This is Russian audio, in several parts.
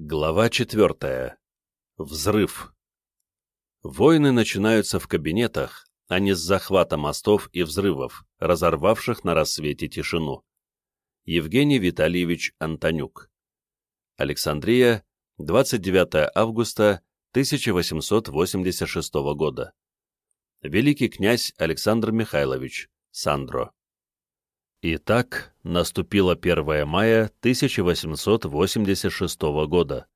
Глава четвертая. Взрыв. Войны начинаются в кабинетах, а не с захвата мостов и взрывов, разорвавших на рассвете тишину. Евгений Витальевич Антонюк. Александрия, 29 августа 1886 года. Великий князь Александр Михайлович, Сандро. Итак, наступило 1 мая 1886 года.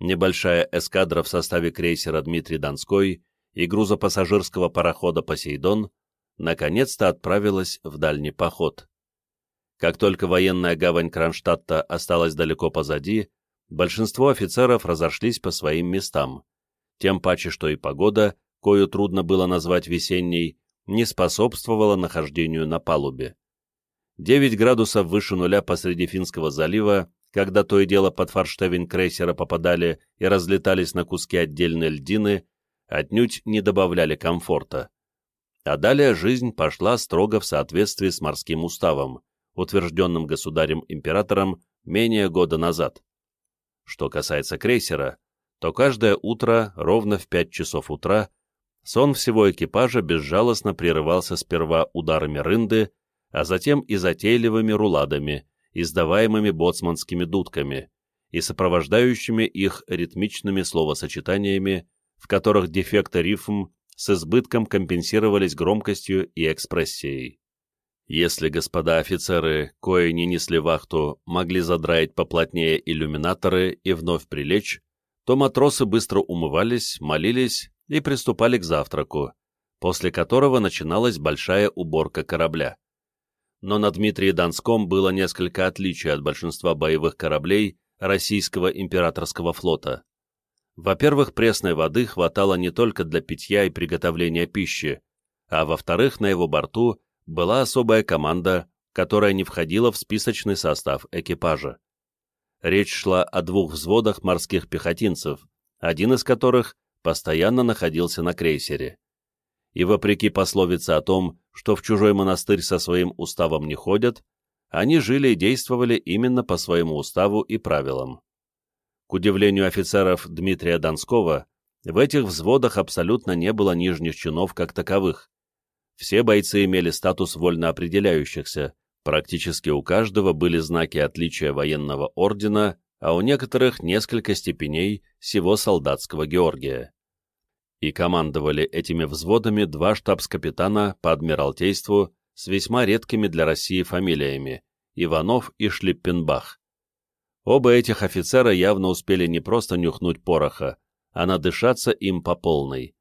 Небольшая эскадра в составе крейсера Дмитрий Донской и грузопассажирского парохода «Посейдон» наконец-то отправилась в дальний поход. Как только военная гавань Кронштадта осталась далеко позади, большинство офицеров разошлись по своим местам, тем паче, что и погода, кою трудно было назвать весенней, не способствовала нахождению на палубе. 9 градусов выше нуля посреди Финского залива, когда то и дело под форштевень крейсера попадали и разлетались на куски отдельные льдины, отнюдь не добавляли комфорта. А далее жизнь пошла строго в соответствии с морским уставом, утвержденным государем-императором менее года назад. Что касается крейсера, то каждое утро, ровно в 5 часов утра, сон всего экипажа безжалостно прерывался сперва ударами рынды, а затем и затейливыми руладами, издаваемыми боцманскими дудками, и сопровождающими их ритмичными словосочетаниями, в которых дефекты рифм с избытком компенсировались громкостью и экспрессией. Если господа офицеры, кои не несли вахту, могли задраить поплотнее иллюминаторы и вновь прилечь, то матросы быстро умывались, молились и приступали к завтраку, после которого начиналась большая уборка корабля но на Дмитрии Донском было несколько отличий от большинства боевых кораблей российского императорского флота. Во-первых, пресной воды хватало не только для питья и приготовления пищи, а во-вторых, на его борту была особая команда, которая не входила в списочный состав экипажа. Речь шла о двух взводах морских пехотинцев, один из которых постоянно находился на крейсере и вопреки пословице о том, что в чужой монастырь со своим уставом не ходят, они жили и действовали именно по своему уставу и правилам. К удивлению офицеров Дмитрия Донского, в этих взводах абсолютно не было нижних чинов как таковых. Все бойцы имели статус вольно определяющихся, практически у каждого были знаки отличия военного ордена, а у некоторых несколько степеней всего солдатского Георгия и командовали этими взводами два штабс-капитана по адмиралтейству с весьма редкими для России фамилиями – Иванов и Шлиппенбах. Оба этих офицера явно успели не просто нюхнуть пороха, а надышаться им по полной.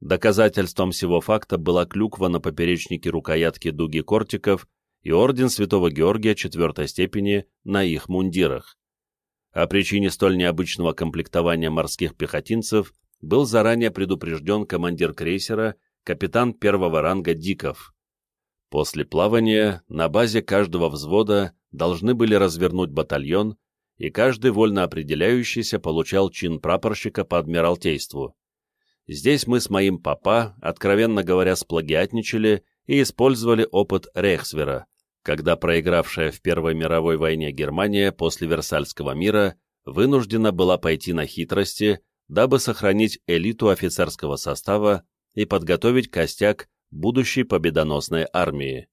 Доказательством всего факта была клюква на поперечнике рукоятки дуги кортиков и орден Святого Георгия четвертой степени на их мундирах. О причине столь необычного комплектования морских пехотинцев был заранее предупрежден командир крейсера, капитан первого ранга Диков. После плавания на базе каждого взвода должны были развернуть батальон, и каждый вольно определяющийся получал чин прапорщика по адмиралтейству. Здесь мы с моим папа, откровенно говоря, сплагиатничали и использовали опыт Рейхсвера, когда проигравшая в Первой мировой войне Германия после Версальского мира вынуждена была пойти на хитрости, дабы сохранить элиту офицерского состава и подготовить костяк будущей победоносной армии.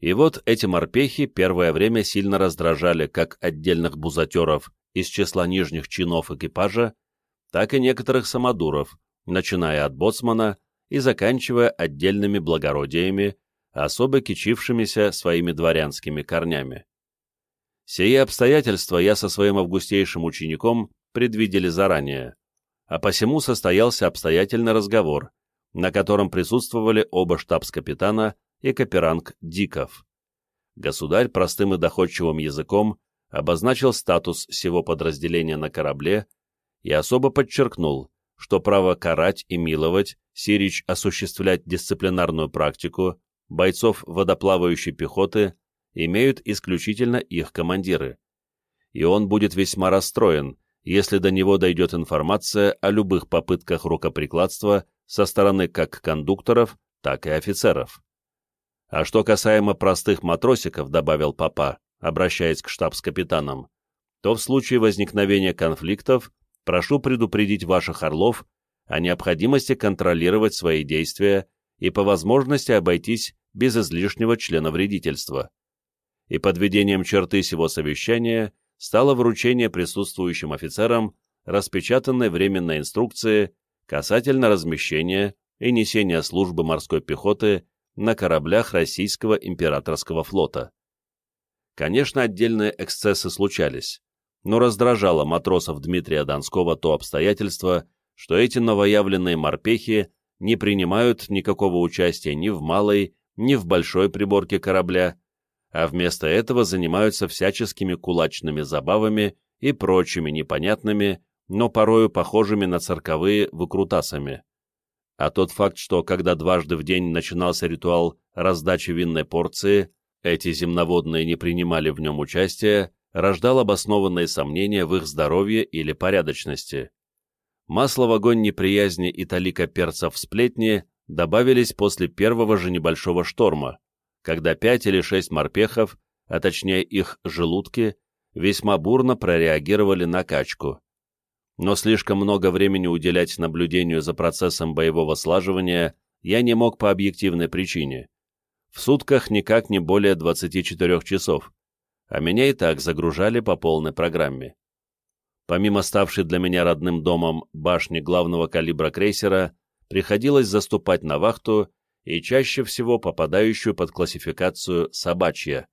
И вот эти морпехи первое время сильно раздражали как отдельных бузатеров из числа нижних чинов экипажа, так и некоторых самодуров, начиная от боцмана и заканчивая отдельными благородиями, особо кичившимися своими дворянскими корнями. Сие обстоятельства я со своим августейшим учеником предвидели заранее, а посему состоялся обстоятельный разговор, на котором присутствовали оба штабс-капитана и каперанг Диков. Государь простым и доходчивым языком обозначил статус всего подразделения на корабле и особо подчеркнул, что право карать и миловать, сирич осуществлять дисциплинарную практику, бойцов водоплавающей пехоты имеют исключительно их командиры. И он будет весьма расстроен, если до него дойдет информация о любых попытках рукоприкладства со стороны как кондукторов, так и офицеров. А что касаемо простых матросиков, добавил папа, обращаясь к штабс-капитанам, то в случае возникновения конфликтов прошу предупредить ваших орлов о необходимости контролировать свои действия и по возможности обойтись без излишнего членовредительства. И подведением черты сего совещания стало вручение присутствующим офицерам распечатанной временной инструкции касательно размещения и несения службы морской пехоты на кораблях российского императорского флота. Конечно, отдельные эксцессы случались, но раздражало матросов Дмитрия Донского то обстоятельство, что эти новоявленные морпехи не принимают никакого участия ни в малой, ни в большой приборке корабля, а вместо этого занимаются всяческими кулачными забавами и прочими непонятными, но порою похожими на цирковые выкрутасами. А тот факт, что когда дважды в день начинался ритуал раздачи винной порции, эти земноводные не принимали в нем участия, рождал обоснованные сомнения в их здоровье или порядочности. Масло в огонь неприязни и талика перца в сплетни добавились после первого же небольшого шторма, когда пять или шесть морпехов, а точнее их желудки, весьма бурно прореагировали на качку. Но слишком много времени уделять наблюдению за процессом боевого слаживания я не мог по объективной причине. В сутках никак не более 24 часов, а меня и так загружали по полной программе. Помимо ставшей для меня родным домом башни главного калибра крейсера, приходилось заступать на вахту и чаще всего попадающую под классификацию «собачья».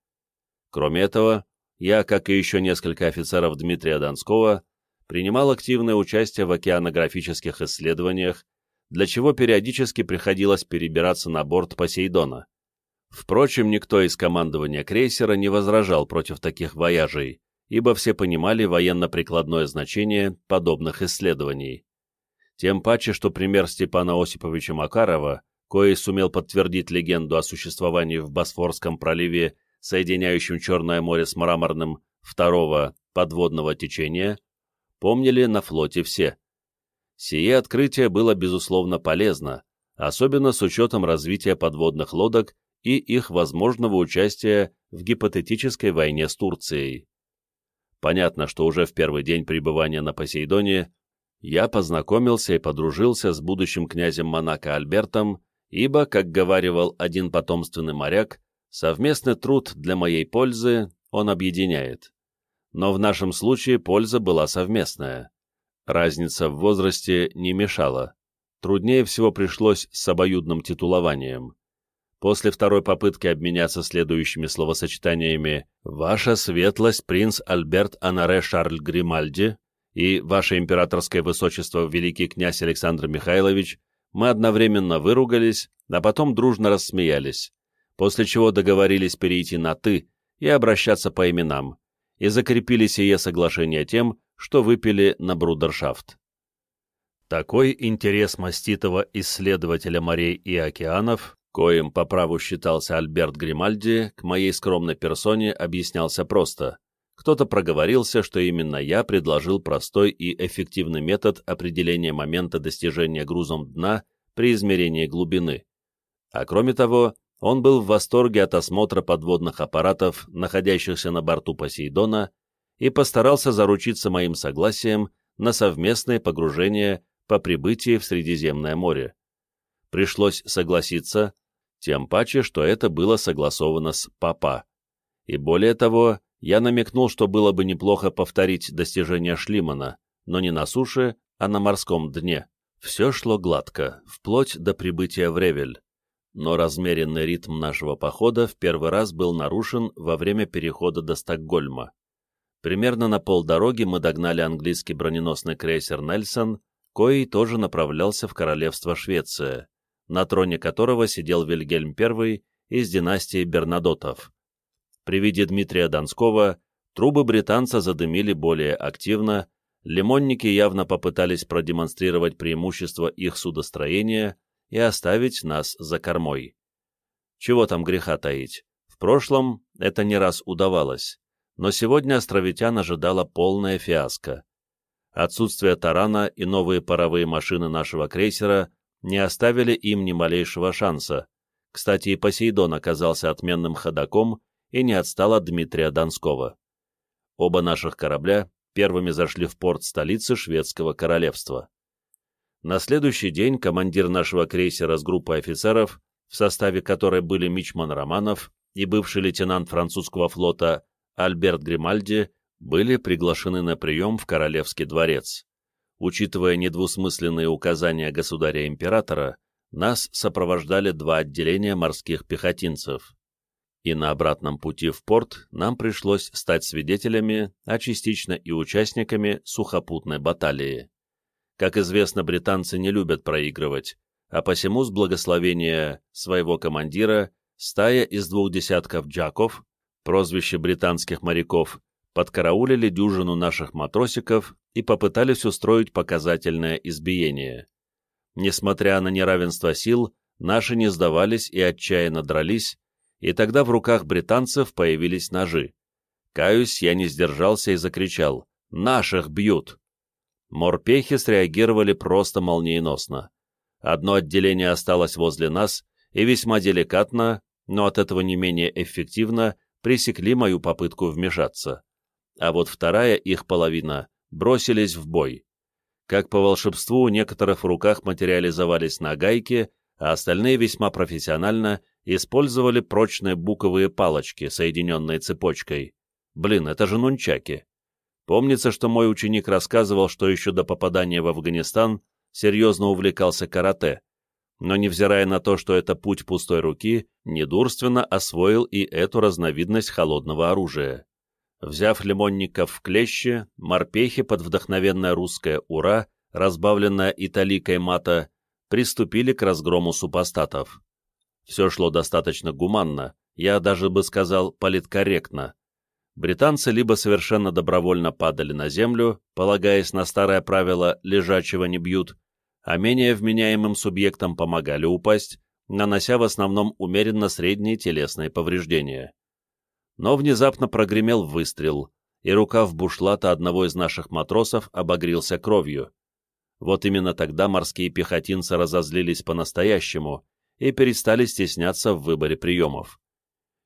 Кроме этого, я, как и еще несколько офицеров Дмитрия Донского, принимал активное участие в океанографических исследованиях, для чего периодически приходилось перебираться на борт Посейдона. Впрочем, никто из командования крейсера не возражал против таких вояжей, ибо все понимали военно-прикладное значение подобных исследований. Тем паче, что пример Степана Осиповича Макарова, кои сумел подтвердить легенду о существовании в Босфорском проливе, соединяющем Черное море с Мраморным, второго подводного течения, помнили на флоте все. Сие открытие было безусловно полезно, особенно с учетом развития подводных лодок и их возможного участия в гипотетической войне с Турцией. Понятно, что уже в первый день пребывания на Посейдоне я познакомился и подружился с будущим князем Монако Альбертом, ибо, как говаривал один потомственный моряк, совместный труд для моей пользы он объединяет. Но в нашем случае польза была совместная. Разница в возрасте не мешала. Труднее всего пришлось с обоюдным титулованием. После второй попытки обменяться следующими словосочетаниями «Ваша светлость принц Альберт Анаре Шарль Гримальди» и «Ваше императорское высочество великий князь Александр Михайлович» мы одновременно выругались, а потом дружно рассмеялись, после чего договорились перейти на «ты» и обращаться по именам, и закрепили сие соглашение тем, что выпили на брудершафт. Такой интерес маститого исследователя морей и океанов коим по праву считался Альберт Гримальди, к моей скромной персоне объяснялся просто. Кто-то проговорился, что именно я предложил простой и эффективный метод определения момента достижения грузом дна при измерении глубины. А кроме того, он был в восторге от осмотра подводных аппаратов, находящихся на борту Посейдона, и постарался заручиться моим согласием на совместное погружение по прибытии в Средиземное море. Пришлось согласиться, тем паче, что это было согласовано с папа. И более того, я намекнул, что было бы неплохо повторить достижения Шлимана, но не на суше, а на морском дне. Все шло гладко, вплоть до прибытия в Ревель. Но размеренный ритм нашего похода в первый раз был нарушен во время перехода до Стокгольма. Примерно на полдороги мы догнали английский броненосный крейсер «Нельсон», коий тоже направлялся в королевство Швеция на троне которого сидел Вильгельм I из династии Бернадотов. При виде Дмитрия Донского трубы британца задымили более активно, лимонники явно попытались продемонстрировать преимущество их судостроения и оставить нас за кормой. Чего там греха таить? В прошлом это не раз удавалось, но сегодня островитян ожидала полная фиаско. Отсутствие тарана и новые паровые машины нашего крейсера не оставили им ни малейшего шанса. Кстати, и Посейдон оказался отменным ходаком и не отстал от Дмитрия Донского. Оба наших корабля первыми зашли в порт столицы шведского королевства. На следующий день командир нашего крейсера с группой офицеров, в составе которой были Мичман Романов и бывший лейтенант французского флота Альберт Гримальди, были приглашены на прием в Королевский дворец. Учитывая недвусмысленные указания государя-императора, нас сопровождали два отделения морских пехотинцев и на обратном пути в порт нам пришлось стать свидетелями, а частично и участниками сухопутной баталии. Как известно, британцы не любят проигрывать, а посему с благословения своего командира стая из двух десятков джаков, прозвище британских моряков, подкараулили дюжину наших матросиков и попытались устроить показательное избиение. Несмотря на неравенство сил, наши не сдавались и отчаянно дрались, и тогда в руках британцев появились ножи. Каюсь, я не сдержался и закричал «Наших бьют!». Морпехи среагировали просто молниеносно. Одно отделение осталось возле нас и весьма деликатно, но от этого не менее эффективно, пресекли мою попытку вмешаться. А вот вторая их половина бросились в бой. Как по волшебству, у некоторых в руках материализовались нагайки, а остальные весьма профессионально использовали прочные буковые палочки, соединенные цепочкой. Блин, это же нунчаки. Помнится, что мой ученик рассказывал, что еще до попадания в Афганистан серьезно увлекался карате, но, невзирая на то, что это путь пустой руки, недурственно освоил и эту разновидность холодного оружия. Взяв лимонников в клещи, морпехи под вдохновенное русское «Ура», разбавленное италикой мата, приступили к разгрому супостатов. Все шло достаточно гуманно, я даже бы сказал политкорректно. Британцы либо совершенно добровольно падали на землю, полагаясь на старое правило «лежачего не бьют», а менее вменяемым субъектам помогали упасть, нанося в основном умеренно средние телесные повреждения. Но внезапно прогремел выстрел, и рукав бушлата одного из наших матросов обогрился кровью. Вот именно тогда морские пехотинцы разозлились по-настоящему и перестали стесняться в выборе приемов.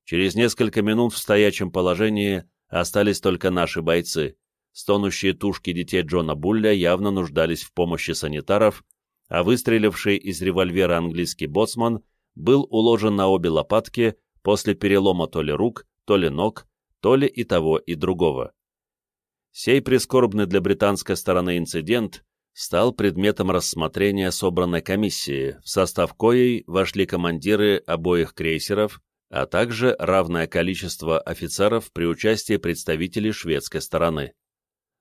Через несколько минут в стоячем положении остались только наши бойцы. Стонущие тушки детей Джона Булля явно нуждались в помощи санитаров, а выстреливший из револьвера английский боцман был уложен на обе лопатки после перелома то ли рук, то ли ног, то ли и того, и другого. Сей прискорбный для британской стороны инцидент стал предметом рассмотрения собранной комиссии, в состав коей вошли командиры обоих крейсеров, а также равное количество офицеров при участии представителей шведской стороны.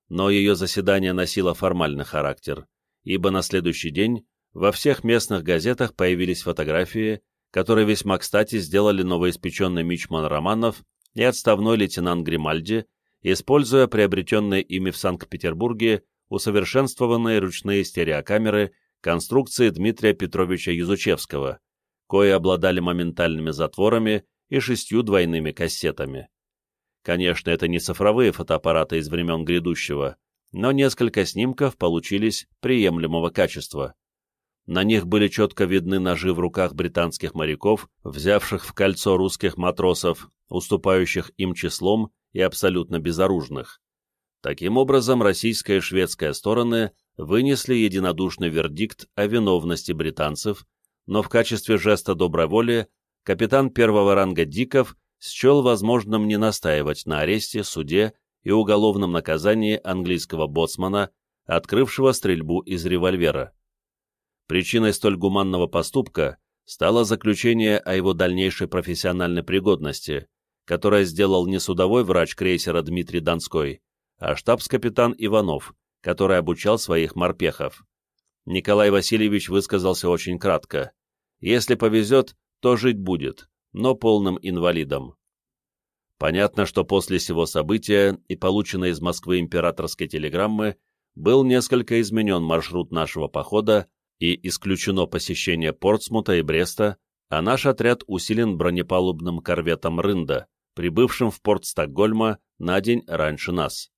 Но ее заседание носило формальный характер, ибо на следующий день во всех местных газетах появились фотографии, которые весьма кстати сделали новоиспеченный мичман Романов и отставной лейтенант Гримальди, используя приобретенные ими в Санкт-Петербурге усовершенствованные ручные стереокамеры конструкции Дмитрия Петровича Язучевского, кои обладали моментальными затворами и шестью двойными кассетами. Конечно, это не цифровые фотоаппараты из времен грядущего, но несколько снимков получились приемлемого качества. На них были четко видны ножи в руках британских моряков, взявших в кольцо русских матросов, уступающих им числом и абсолютно безоружных. Таким образом, российская и шведская стороны вынесли единодушный вердикт о виновности британцев, но в качестве жеста доброй воли капитан первого ранга Диков счел возможным не настаивать на аресте, суде и уголовном наказании английского боцмана, открывшего стрельбу из револьвера. Причиной столь гуманного поступка стало заключение о его дальнейшей профессиональной пригодности, которое сделал не судовой врач крейсера Дмитрий Донской, а штабс-капитан Иванов, который обучал своих морпехов. Николай Васильевич высказался очень кратко. Если повезет, то жить будет, но полным инвалидом. Понятно, что после сего события и полученной из Москвы императорской телеграммы был несколько изменен маршрут нашего похода и исключено посещение Портсмута и Бреста, а наш отряд усилен бронепалубным корветом «Рында», прибывшим в порт Стокгольма на день раньше нас.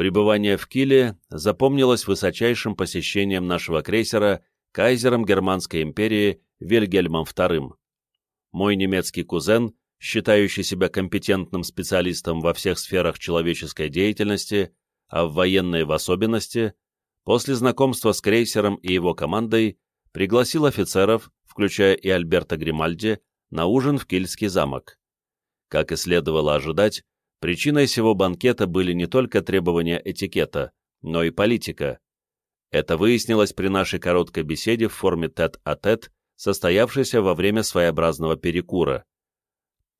Пребывание в Киле запомнилось высочайшим посещением нашего крейсера кайзером Германской империи Вильгельмом II. Мой немецкий кузен считающий себя компетентным специалистом во всех сферах человеческой деятельности, а в военной в особенности, после знакомства с крейсером и его командой пригласил офицеров, включая и Альберта Гримальди, на ужин в Кильский замок. Как и следовало ожидать, причиной всего банкета были не только требования этикета, но и политика. Это выяснилось при нашей короткой беседе в форме тет-а-тет, состоявшейся во время своеобразного перекура.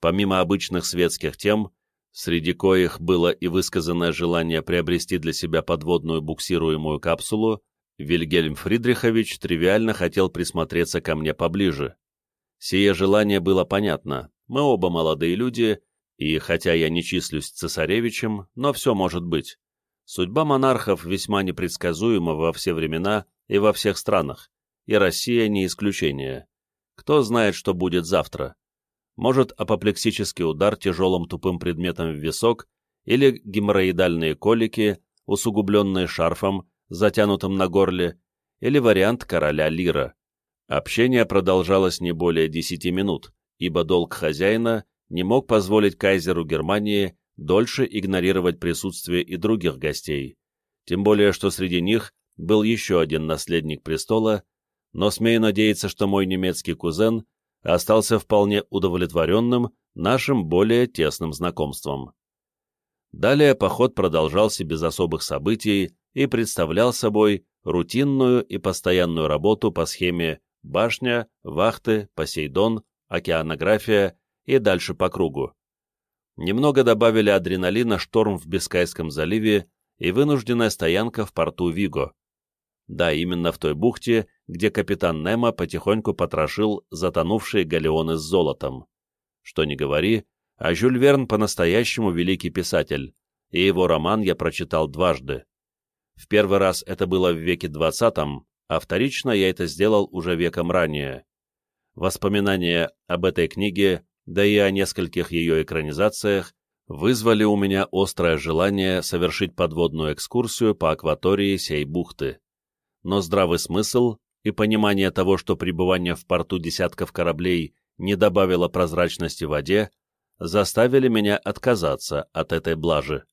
Помимо обычных светских тем, среди коих было и высказанное желание приобрести для себя подводную буксируемую капсулу, Вильгельм Фридрихович тривиально хотел присмотреться ко мне поближе. Сие желание было понятно, мы оба молодые люди, и хотя я не числюсь цесаревичем, но все может быть. Судьба монархов весьма непредсказуема во все времена и во всех странах, и Россия не исключение. Кто знает, что будет завтра? Может, апоплексический удар тяжелым тупым предметом в висок или геморроидальные колики, усугубленные шарфом, затянутым на горле, или вариант короля Лира. Общение продолжалось не более десяти минут, ибо долг хозяина не мог позволить кайзеру Германии дольше игнорировать присутствие и других гостей, тем более что среди них был еще один наследник престола, но смею надеяться, что мой немецкий кузен остался вполне удовлетворенным нашим более тесным знакомством. Далее поход продолжался без особых событий и представлял собой рутинную и постоянную работу по схеме башня, вахты, Посейдон, океанография и дальше по кругу. Немного добавили адреналина шторм в Бискайском заливе и вынужденная стоянка в порту Виго. Да, именно в той бухте, где капитан Немо потихоньку потрошил затонувшие галеоны с золотом. Что ни говори, а Жюль Верн по-настоящему великий писатель, и его роман я прочитал дважды. В первый раз это было в веке двадцатом, а вторично я это сделал уже веком ранее. Воспоминания об этой книге, да и о нескольких ее экранизациях, вызвали у меня острое желание совершить подводную экскурсию по акватории сей бухты. Но здравый смысл и понимание того, что пребывание в порту десятков кораблей не добавило прозрачности воде, заставили меня отказаться от этой блажи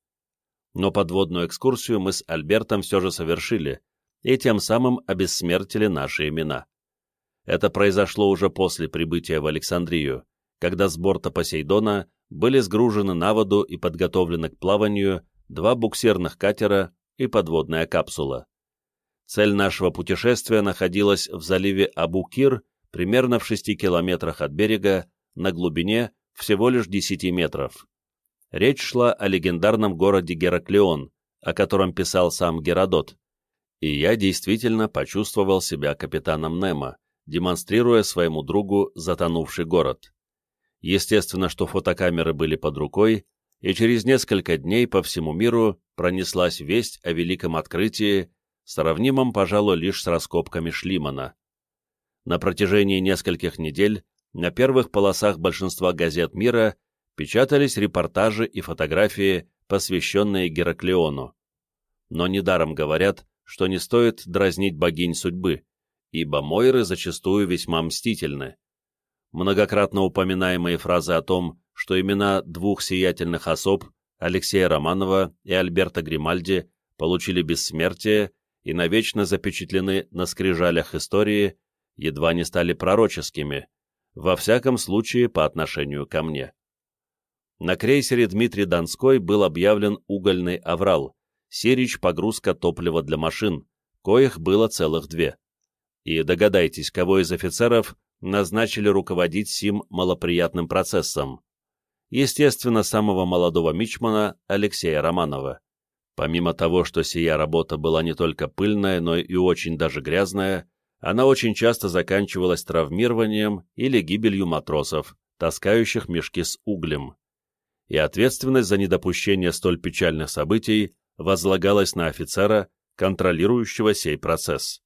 но подводную экскурсию мы с Альбертом все же совершили, и тем самым обессмертили наши имена. Это произошло уже после прибытия в Александрию, когда с борта Посейдона были сгружены на воду и подготовлены к плаванию два буксирных катера и подводная капсула. Цель нашего путешествия находилась в заливе Абу-Кир, примерно в 6 километрах от берега, на глубине всего лишь 10 метров. Речь шла о легендарном городе Гераклеон, о котором писал сам Геродот, и я действительно почувствовал себя капитаном Немо, демонстрируя своему другу затонувший город. Естественно, что фотокамеры были под рукой, и через несколько дней по всему миру пронеслась весть о великом открытии, сравнимом, пожалуй, лишь с раскопками Шлимана. На протяжении нескольких недель на первых полосах большинства газет мира печатались репортажи и фотографии, посвященные Гераклеону. Но недаром говорят, что не стоит дразнить богинь судьбы, ибо Мойры зачастую весьма мстительны. Многократно упоминаемые фразы о том, что имена двух сиятельных особ, Алексея Романова и Альберта Гримальди, получили бессмертие и навечно запечатлены на скрижалях истории, едва не стали пророческими, во всяком случае по отношению ко мне на крейсере Дмитрий Донской был объявлен угольный аврал, сирич погрузка топлива для машин, коих было целых две. И догадайтесь, кого из офицеров назначили руководить сим малоприятным процессом. Естественно, самого молодого мичмана Алексея Романова. Помимо того, что сия работа была не только пыльная, но и очень даже грязная, она очень часто заканчивалась травмированием или гибелью матросов, таскающих мешки с углем и ответственность за недопущение столь печальных событий возлагалась на офицера, контролирующего сей процесс.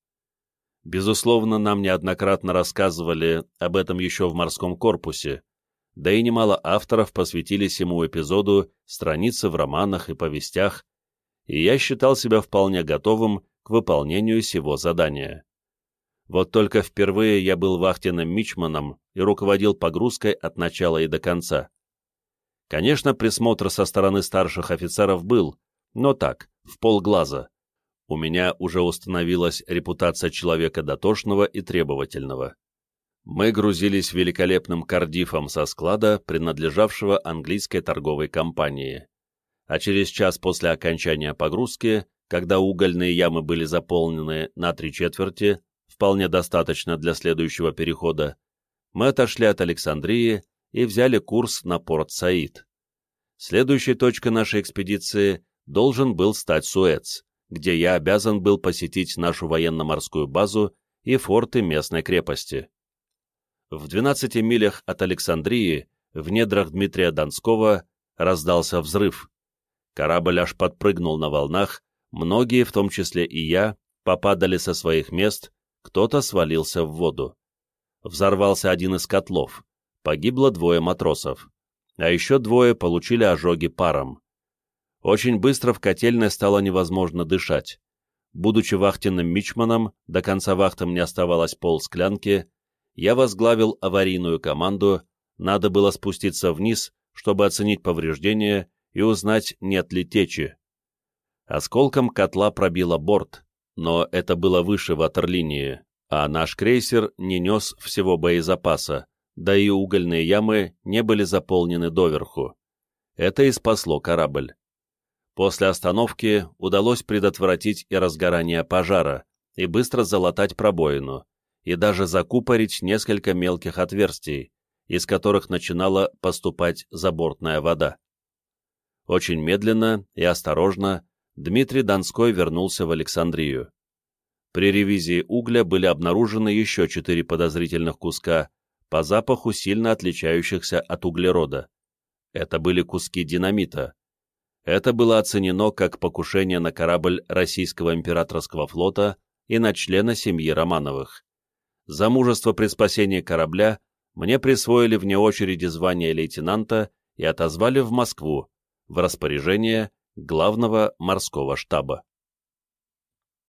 Безусловно, нам неоднократно рассказывали об этом еще в морском корпусе, да и немало авторов посвятили ему эпизоду страницы в романах и повестях, и я считал себя вполне готовым к выполнению сего задания. Вот только впервые я был вахтенным мичманом и руководил погрузкой от начала и до конца. Конечно, присмотр со стороны старших офицеров был, но так, в полглаза. У меня уже установилась репутация человека дотошного и требовательного. Мы грузились великолепным кардифом со склада, принадлежавшего английской торговой компании. А через час после окончания погрузки, когда угольные ямы были заполнены на три четверти, вполне достаточно для следующего перехода, мы отошли от Александрии и взяли курс на порт Саид. Следующей точкой нашей экспедиции должен был стать Суэц, где я обязан был посетить нашу военно-морскую базу и форты местной крепости. В 12 милях от Александрии, в недрах Дмитрия Донского, раздался взрыв. Корабль аж подпрыгнул на волнах, многие, в том числе и я, попадали со своих мест, кто-то свалился в воду. Взорвался один из котлов, погибло двое матросов, а еще двое получили ожоги паром. Очень быстро в котельной стало невозможно дышать. Будучи вахтенным мичманом, до конца вахты мне оставалось пол склянки, я возглавил аварийную команду, надо было спуститься вниз, чтобы оценить повреждения и узнать, нет ли течи. Осколком котла пробило борт, но это было выше ватерлинии, а наш крейсер не нес всего боезапаса, да и угольные ямы не были заполнены доверху. Это и спасло корабль. После остановки удалось предотвратить и разгорание пожара, и быстро залатать пробоину, и даже закупорить несколько мелких отверстий, из которых начинала поступать забортная вода. Очень медленно и осторожно Дмитрий Донской вернулся в Александрию. При ревизии угля были обнаружены еще четыре подозрительных куска, по запаху сильно отличающихся от углерода. Это были куски динамита. Это было оценено как покушение на корабль российского императорского флота и на члена семьи Романовых. За мужество при спасении корабля мне присвоили вне очереди звание лейтенанта и отозвали в Москву, в распоряжение главного морского штаба.